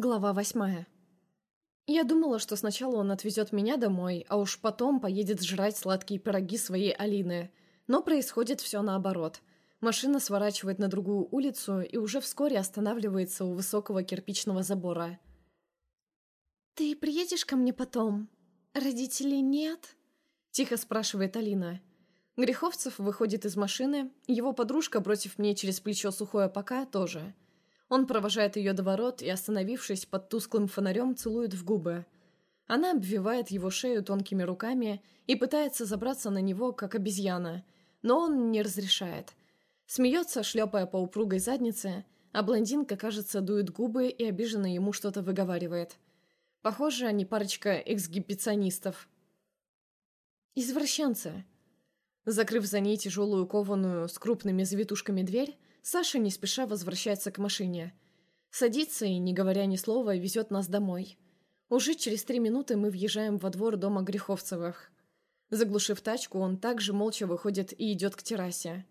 Глава восьмая. Я думала, что сначала он отвезет меня домой, а уж потом поедет жрать сладкие пироги своей Алины. Но происходит все наоборот. Машина сворачивает на другую улицу и уже вскоре останавливается у высокого кирпичного забора. «Ты приедешь ко мне потом? Родителей нет?» Тихо спрашивает Алина. Греховцев выходит из машины, его подружка, бросив мне через плечо сухое пока, тоже – он провожает ее до ворот и, остановившись под тусклым фонарем, целует в губы. Она обвивает его шею тонкими руками и пытается забраться на него, как обезьяна, но он не разрешает. Смеется, шлепая по упругой заднице, а блондинка, кажется, дует губы и обиженно ему что-то выговаривает. Похоже, они парочка эксгибиционистов. Извращенцы. Закрыв за ней тяжелую кованую с крупными завитушками дверь, Саша не спеша возвращается к машине. Садится и, не говоря ни слова, везет нас домой. Уже через три минуты мы въезжаем во двор дома Греховцевых. Заглушив тачку, он также молча выходит и идет к террасе.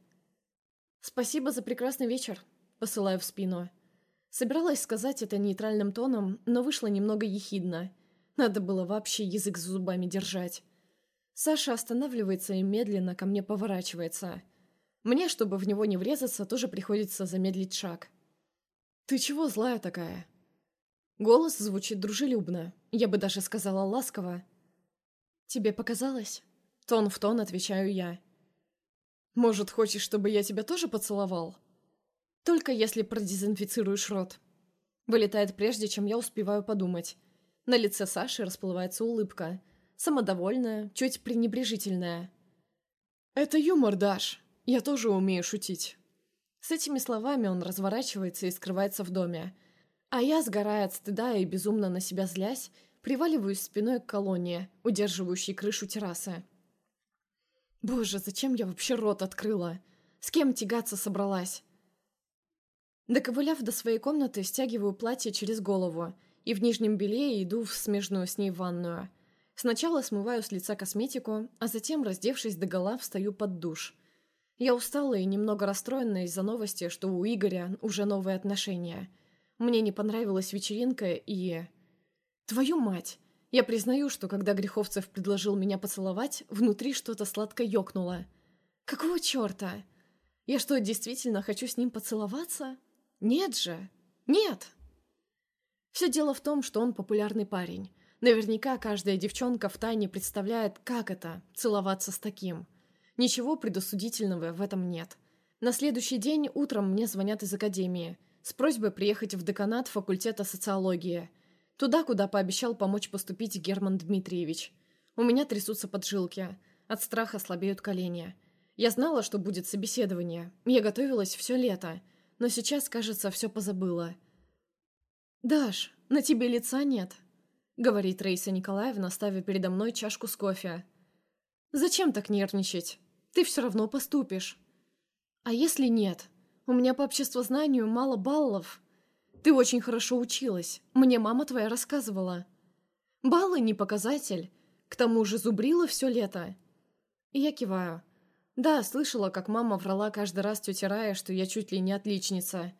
«Спасибо за прекрасный вечер», — посылаю в спину. Собиралась сказать это нейтральным тоном, но вышло немного ехидно. Надо было вообще язык за зубами держать. Саша останавливается и медленно ко мне поворачивается — мне, чтобы в него не врезаться, тоже приходится замедлить шаг. «Ты чего злая такая?» Голос звучит дружелюбно, я бы даже сказала ласково. «Тебе показалось?» Тон в тон отвечаю я. «Может, хочешь, чтобы я тебя тоже поцеловал?» «Только если продезинфицируешь рот». Вылетает прежде, чем я успеваю подумать. На лице Саши расплывается улыбка. Самодовольная, чуть пренебрежительная. «Это юмор, Даш. Я тоже умею шутить». С этими словами он разворачивается и скрывается в доме. А я, сгорая от стыда и безумно на себя злясь, приваливаюсь спиной к колонне, удерживающей крышу террасы. Боже, зачем я вообще рот открыла? С кем тягаться собралась? Доковыляв до своей комнаты, стягиваю платье через голову и в нижнем белье иду в смежную с ней ванную. Сначала смываю с лица косметику, а затем, раздевшись догола, встаю под душ – я устала и немного расстроена из-за новости, что у Игоря уже новые отношения. Мне не понравилась вечеринка и... Твою мать! Я признаю, что когда Греховцев предложил меня поцеловать, внутри что-то сладко ёкнуло. Какого черта? Я что, действительно хочу с ним поцеловаться? Нет же! Нет! Все дело в том, что он популярный парень. Наверняка каждая девчонка в тайне представляет, как это — целоваться с таким — Ничего предосудительного в этом нет. На следующий день утром мне звонят из академии с просьбой приехать в деканат факультета социологии. Туда, куда пообещал помочь поступить Герман Дмитриевич. У меня трясутся поджилки. От страха слабеют колени. Я знала, что будет собеседование. Я готовилась все лето. Но сейчас, кажется, все позабыла. «Даш, на тебе лица нет», — говорит Раиса Николаевна, ставя передо мной чашку с кофе. «Зачем так нервничать? Ты все равно поступишь. А если нет? У меня по обществознанию мало баллов. Ты очень хорошо училась. Мне мама твоя рассказывала. Баллы не показатель. К тому же зубрила все лето. И я киваю. Да, слышала, как мама врала каждый раз тете Рая, что я чуть ли не отличница.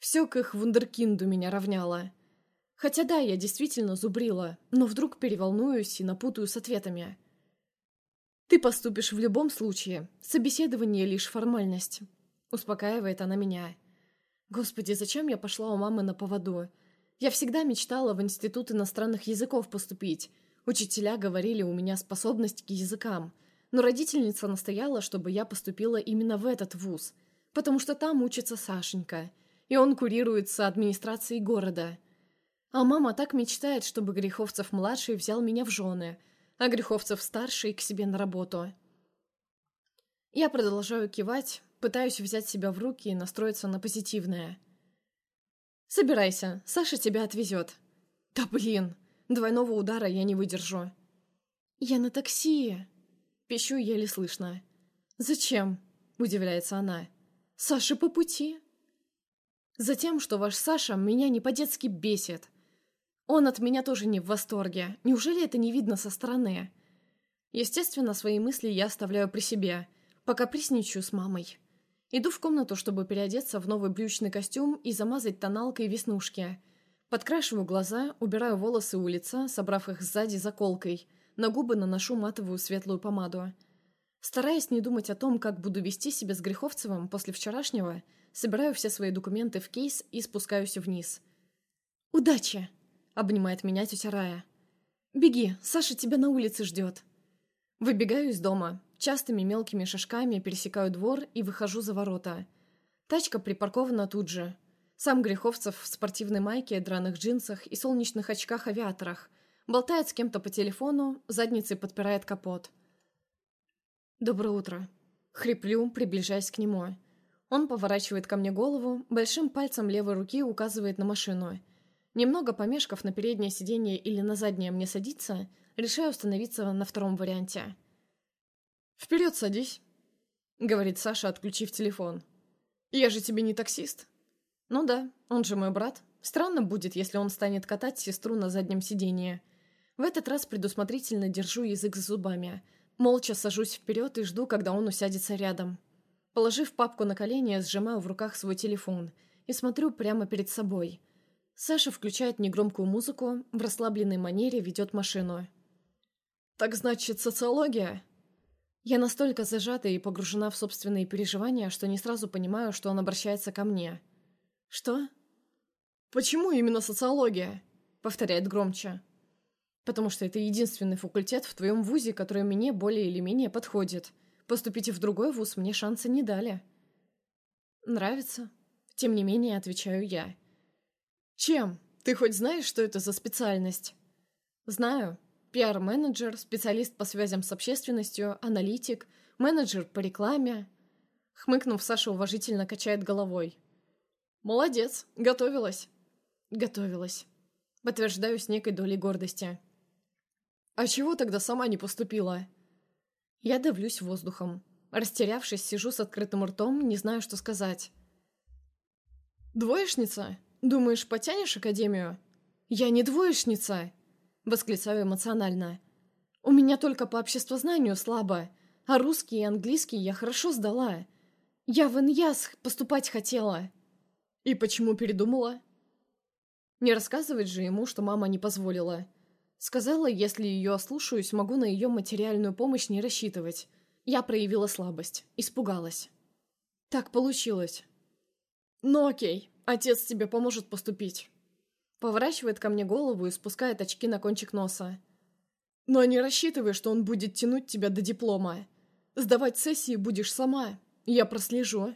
Все к их вундеркинду меня равняло. Хотя да, я действительно зубрила, но вдруг переволнуюсь и напутаю с ответами. «Ты поступишь в любом случае. Собеседование — лишь формальность». Успокаивает она меня. «Господи, зачем я пошла у мамы на поводу? Я всегда мечтала в Институт иностранных языков поступить. Учителя говорили, у меня способность к языкам. Но родительница настояла, чтобы я поступила именно в этот вуз, потому что там учится Сашенька, и он курируется администрацией города. А мама так мечтает, чтобы Греховцев-младший взял меня в жены — а Греховцев-старший к себе на работу. Я продолжаю кивать, пытаюсь взять себя в руки и настроиться на позитивное. «Собирайся, Саша тебя отвезет». «Да блин, двойного удара я не выдержу». «Я на такси!» Пищу еле слышно. «Зачем?» – удивляется она. «Саша по пути». «Затем, что ваш Саша меня не по-детски бесит. Он от меня тоже не в восторге. Неужели это не видно со стороны? Естественно, свои мысли я оставляю при себе, пока присничаю с мамой. Иду в комнату, чтобы переодеться в новый брючный костюм и замазать тоналкой веснушки. Подкрашиваю глаза, убираю волосы у лица, собрав их сзади заколкой. На губы наношу матовую светлую помаду. Стараясь не думать о том, как буду вести себя с Греховцевым после вчерашнего, собираю все свои документы в кейс и спускаюсь вниз. «Удачи!» — обнимает меня тетя Рая. «Беги, Саша тебя на улице ждет». Выбегаю из дома, частыми мелкими шажками пересекаю двор и выхожу за ворота. Тачка припаркована тут же. Сам Греховцев в спортивной майке, драных джинсах и солнечных очках-авиаторах. Болтает с кем-то по телефону, задницей подпирает капот. «Доброе утро». Хриплю, приближаясь к нему. Он поворачивает ко мне голову, большим пальцем левой руки указывает на машину. Немного помешков на переднее сиденье или на заднее мне садиться, решаю остановиться на втором варианте. «Вперед садись», — говорит Саша, отключив телефон. «Я же тебе не таксист». «Ну да, он же мой брат. Странно будет, если он станет катать сестру на заднем сиденье. В этот раз предусмотрительно держу язык за зубами — Молча сажусь вперед и жду, когда он усядется рядом. Положив папку на колени, сжимаю в руках свой телефон и смотрю прямо перед собой. Саша включает негромкую музыку, в расслабленной манере ведет машину. «Так значит, социология?» Я настолько зажата и погружена в собственные переживания, что не сразу понимаю, что он обращается ко мне. «Что?» «Почему именно социология?» — повторяет громче потому что это единственный факультет в твоем вузе, который мне более или менее подходит. Поступить в другой вуз мне шанса не дали. Нравится. Тем не менее, отвечаю я. Чем? Ты хоть знаешь, что это за специальность? Знаю. Пиар-менеджер, специалист по связям с общественностью, аналитик, менеджер по рекламе. Хмыкнув, Саша уважительно качает головой. Молодец, готовилась. Готовилась. Подтверждаю с некой долей гордости. «А чего тогда сама не поступила?» Я давлюсь воздухом. Растерявшись, сижу с открытым ртом, не знаю, что сказать. «Двоечница? Думаешь, потянешь академию?» «Я не двоечница!» Восклицаю эмоционально. «У меня только по обществознанию слабо, а русский и английский я хорошо сдала. Я в Иньяс поступать хотела». «И почему передумала?» Не рассказывать же ему, что мама не позволила. Сказала, если ее ослушаюсь, могу на ее материальную помощь не рассчитывать. Я проявила слабость, испугалась. Так получилось. Ну окей, отец тебе поможет поступить. Поворачивает ко мне голову и спускает очки на кончик носа. Но не рассчитывай, что он будет тянуть тебя до диплома. Сдавать сессии будешь сама. Я прослежу.